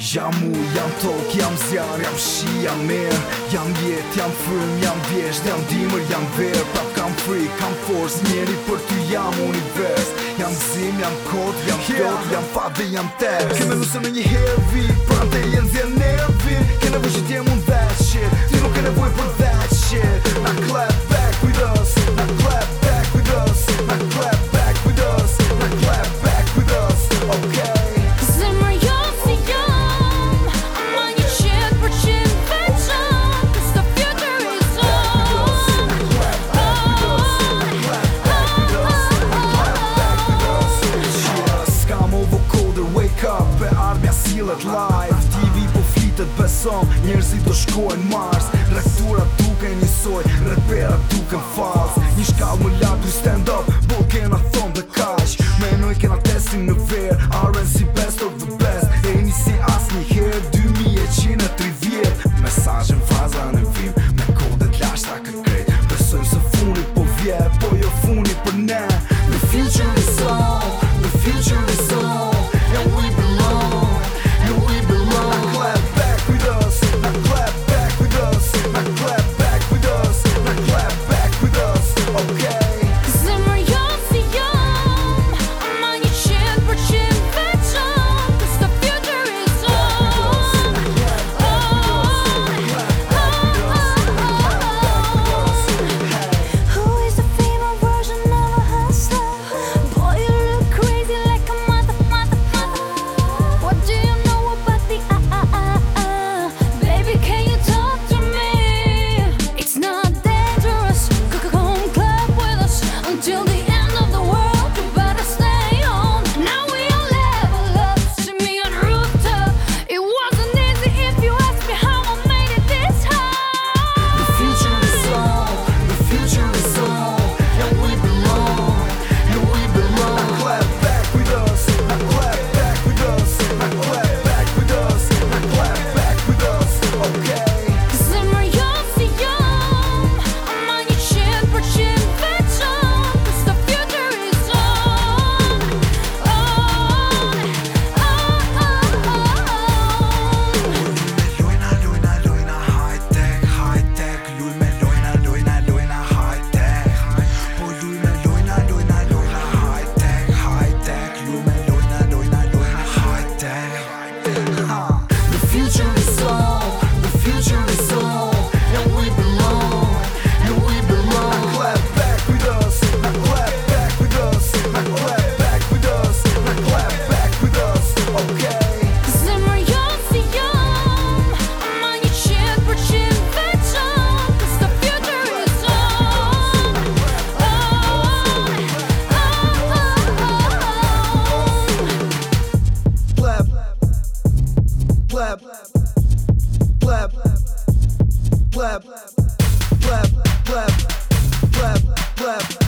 Jam u, jam tok, jam zjar, jam shi, jam mirë Jam jet, jam frym, jam vjesht, jam dimër, jam verë Prap kam frik, kam force, njeri për ty jam univers Jam zim, jam kod, jam yeah. jam fat dhe jam test Këmë lusë me një herë vit, pra te jenë zjenë filet live TV po flitet beson Njerëzit do shkojn Mars Rektura duke njësoj Repera duke në Një shkall më du stand up Bo kena thonë dhe kash Menoj kena testin në pleb, pleb, pleb, pleb, pleb, pleb, pleb.